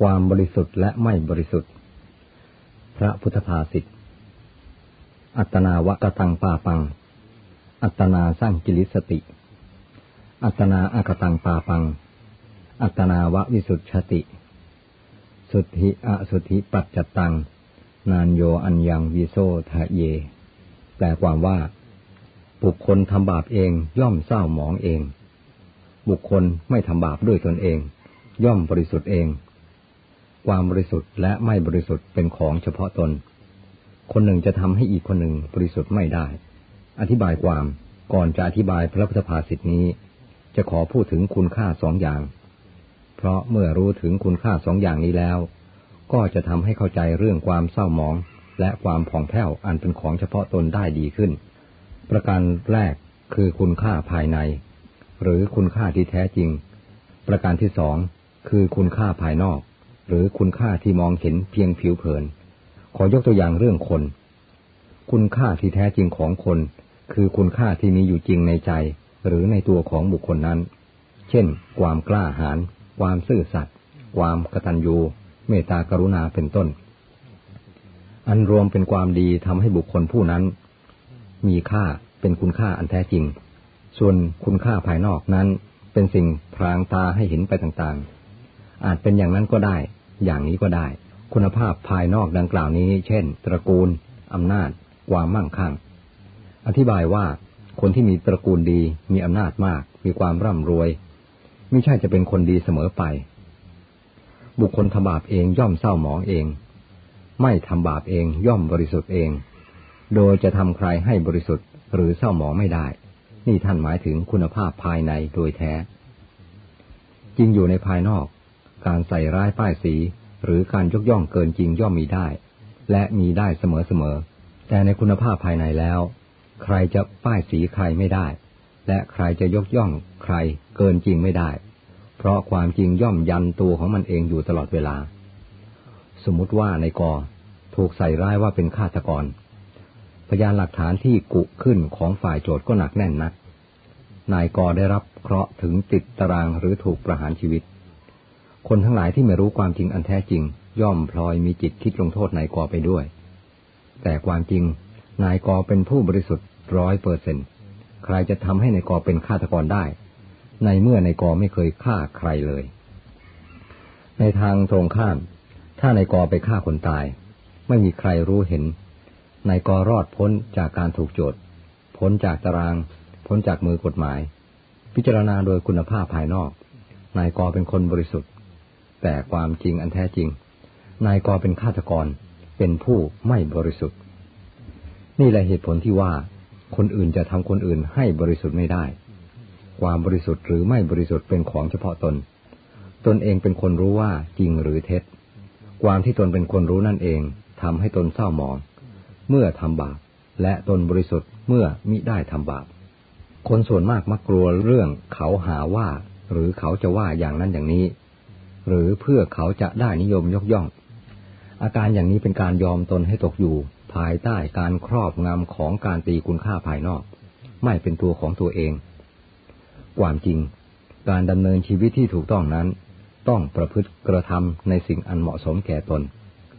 ความบริสุทธิ์และไม่บริสุทธิ์ พระพุทธภาษิต อัตนาวะกตังปาปัง อัตนาสร้างกิริสติ อัตนาอากตังปาปัง อัตนาวะวิสุทธิติ สุทธิอสุทธิปัจจตัง นานโยอัญญังวิโซทะเย แปลความว่า บุคคลทำบาปเองย่อมเศร้าหมองเอง บุคคลไม่ทำบาปด้วยตนเอง ย่อมบริสุทธิ์เอง ความบริสุทธิ์และไม่บริสุทธิ์เป็นของเฉพาะตน คนหนึ่งจะทำให้อีกคนหนึ่งบริสุทธิ์ไม่ได้ อธิบายความก่อนจะอธิบายพระพุทธภาษิตนี้ จะขอพูดถึงคุณค่าสองอย่าง เพราะเมื่อรู้ถึงคุณค่าสองอย่างนี้แล้ว ก็จะทำให้เข้าใจเรื่องความเศร้าหมอง และความผ่องแผ้วอันเป็นของเฉพาะตนได้ดีขึ้น ประการแรกคือคุณค่าภายใน หรือคุณค่าที่แท้จริง ประการที่สองคือคุณค่าภายนอก หรือคุณค่าที่มองเห็นเพียงผิวเผิน ขอยกตัวอย่างเรื่องคน คุณค่าที่แท้จริงของคน คือคุณค่าที่มีอยู่จริงในใจ หรือในตัวของบุคคลนั้น เช่น ความกล้าหาญความซื่อสัตย์ความกตัญญู เมตตากรุณาเป็นต้น อันรวมเป็นความดีทำให้บุคคลผู้นั้น มีค่าเป็นคุณค่าอันแท้จริง ส่วนคุณค่าภายนอกนั้นเป็นสิ่งพรางตาให้เห็นไปต่างๆ อาจเป็นอย่างนั้นก็ได้ อย่างนี้ก็ได้ คุณภาพภายนอกดังกล่าวนี้ เช่น ตระกูลอำนาจ ความมั่งคั่ง อธิบายว่าคนที่มีตระกูลดี มีอำนาจมาก มีความร่ำรวย ไม่ใช่จะเป็นคนดีเสมอไป บุคคลทำบาปเองย่อมเศร้าหมองเอง ไม่ทำบาปเองย่อมบริสุทธิ์เอง โดยจะทำใครให้บริสุทธิ์หรือเศร้าหมองไม่ได้ นี่ท่านหมายถึงคุณภาพภายในโดยแท้จริงอยู่ในภายนอก การใส่ร้ายป้ายสี หรือการยกย่องเกินจริงย่อมมีได้ และมีได้เสมอๆ แต่ในคุณภาพภายในแล้ว ใครจะป้ายสีใครไม่ได้ และใครจะยกย่องใครเกินจริงไม่ได้ เพราะความจริงย่อมยันตัวของมันเองอยู่ตลอดเวลา สมมติว่าในกอถูกใส่ร้ายว่าเป็นฆาตกร พยานหลักฐานที่กุขึ้นของฝ่ายโจทย์ก็หนักแน่นนัก นายกอได้รับเคราะห์ถึงติดตารางหรือถูกประหารชีวิต คนทั้งหลายที่ไม่รู้ความจริงอันแท้จริง ย่อมพลอยมีจิตคิดลงโทษนายกอไปด้วย แต่ความจริงนายกอเป็นผู้บริสุทธิ์ร้อยเปอร์เซนใครจะทำให้นายกอเป็นฆาตกรได้ ในเมื่อนายกอไม่เคยฆ่าใครเลย ในทางตรงข้าม ถ้านายกอไปฆ่าคนตาย ไม่มีใครรู้เห็นนายกอรอดพ้นจากการถูกโจทย์พ้นจากตาราง พ้นจากมือกฎหมาย พิจารณาโดยคุณภาพภายนอกนายกอเป็นคนบริสุทธิ์ แต่ความจริงอันแท้จริง นายกอเป็นฆาตกร เป็นผู้ไม่บริสุทธิ์ นี่แหละเหตุผลที่ว่า คนอื่นจะทำคนอื่นให้บริสุทธิ์ไม่ได้ ความบริสุทธิ์หรือไม่บริสุทธิ์เป็นของเฉพาะตน ตนเองเป็นคนรู้ว่าจริงหรือเท็จ ความที่ตนเป็นคนรู้นั่นเองทำให้ตนเศร้าหมอง เมื่อทำบาป และตนบริสุทธิ์เมื่อมิได้ทำบาป คนส่วนมากมักกลัวเรื่องเขาหาว่า หรือเขาจะว่าอย่างนั้นอย่างนี้ หรือเพื่อเขาจะได้นิยมยกย่อง อาการอย่างนี้เป็นการยอมตนให้ตกอยู่ ภายใต้การครอบงำของการตีคุณค่าภายนอก ไม่เป็นตัวของตัวเอง ความจริง การดำเนินชีวิตที่ถูกต้องนั้น ต้องประพฤติกระทำในสิ่งอันเหมาะสมแก่ตน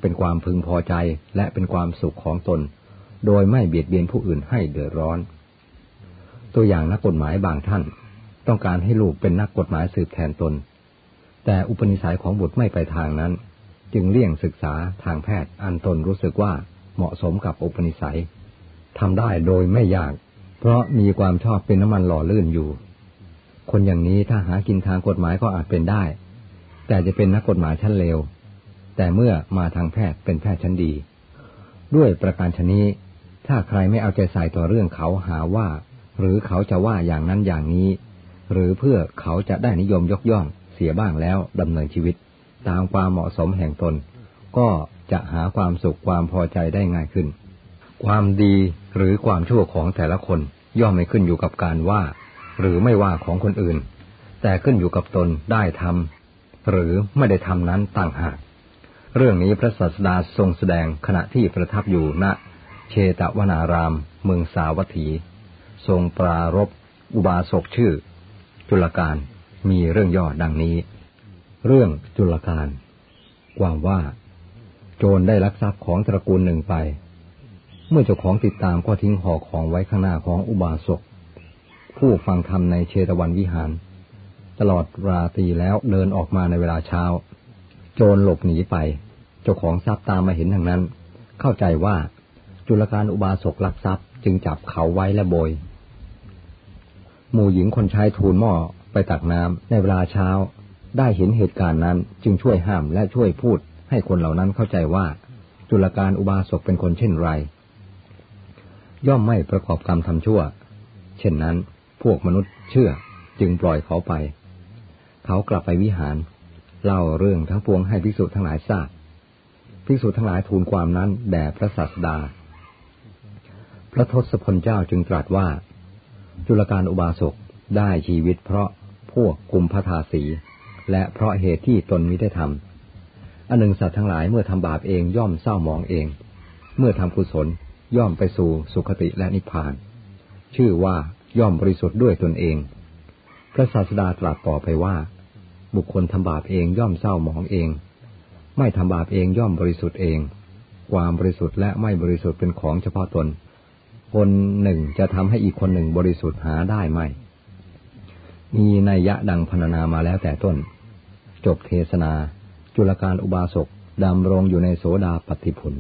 เป็นความพึงพอใจและเป็นความสุขของตน โดยไม่เบียดเบียนผู้อื่นให้เดือดร้อน ตัวอย่างนักกฎหมายบางท่าน ต้องการให้ลูกเป็นนักกฎหมายสืบแทนตน แต่อุปนิสัยของบุตรไม่ไปทางนั้น จึงเลี่ยงศึกษาทางแพทย์อันตนรู้สึกว่าเหมาะสมกับอุปนิสัยทำได้โดยไม่ยาก เพราะมีความชอบเป็นน้ำมันหล่อลื่นอยู่ คนอย่างนี้ถ้าหากินทางกฎหมายก็อาจเป็นได้ แต่จะเป็นนักกฎหมายชั้นเลวแต่เมื่อมาทางแพทย์เป็นแพทย์ชั้นดี ด้วยประการชนี้ ถ้าใครไม่เอาใจใส่ต่อเรื่องเขาหาว่า หรือเขาจะว่าอย่างนั้นอย่างนี้ หรือเพื่อเขาจะได้นิยมยกย่อง เสียบ้างแล้วดำเนินชีวิต ตามความเหมาะสมแห่งตน ก็จะหาความสุขความพอใจได้ง่ายขึ้น ความดีหรือความชั่วของแต่ละคนย่อมไม่ขึ้นอยู่กับการว่า หรือไม่ว่าของคนอื่น แต่ขึ้นอยู่กับตนได้ทำหรือไม่ได้ทำนั้นต่างหากเรื่องนี้พระศาสดาทรงแสดงขณะที่ประทับอยู่ณเชตวนาราม เมืองสาวัตถี ทรงปรารบอุบาสกชื่อ จุลการ มีเรื่องย่อดังนี้ เรื่องจุลการความว่า โจรได้ลักทรัพย์ของตระกูลหนึ่งไป เมื่อเจ้าของติดตามก็ทิ้งห่อของไว้ข้างหน้าของอุบาสกผู้ฟังธรรมในเชตวันวิหาร ตลอดราตรีแล้วเดินออกมาในเวลาเช้า โจรหลบหนีไป เจ้าของทรัพย์ตามมาเห็นทางนั้น เข้าใจว่าจุลการอุบาสกลักทรัพย์จึงจับเขาไว้และโบย หมู่หญิงคนใช้ทูลหม้อ ไปตักน้ำในเวลาเช้า ได้เห็นเหตุการณ์นั้นจึงช่วยห้ามและช่วยพูด ให้คนเหล่านั้นเข้าใจว่า จุลการอุบาสกเป็นคนเช่นไร ย่อมไม่ประกอบกรรมทำชั่ว เช่นนั้น พวกมนุษย์เชื่อจึงปล่อยเขาไป เขากลับไปวิหาร เล่าเรื่องทั้งปวงให้ภิกษุทั้งหลายทราบภิกษุทั้งหลายทูลความนั้นแด่พระศาสดา พระทศพลเจ้าจึงตรัสว่า จุลการอุบาสกได้ชีวิตเพราะ พวกกลุ่มพทาสี และเพราะเหตุที่ตนมิได้ทำอันหนึ่งสัตว์ทั้งหลายเมื่อทำบาปเองย่อมเศร้ามองเอง เมื่อทำกุศลย่อมไปสู่สุคติและนิพพาน ชื่อว่าย่อมบริสุทธิ์ด้วยตนเอง พระศาสดาตรัสต่อไปว่า บุคคลทำบาปเองย่อมเศร้ามองเอง ไม่ทำบาปเองย่อมบริสุทธิ์เอง ความบริสุทธิ์และไม่บริสุทธิ์เป็นของเฉพาะตน คนหนึ่งจะทำให้อีกคนหนึ่งบริสุทธิ์หาได้ไหม มีนัยยะดังพรรณนามาแล้วแต่ต้น จบเทศนา จุลการอุบาสกดำรงอยู่ในโสดาปฏิผล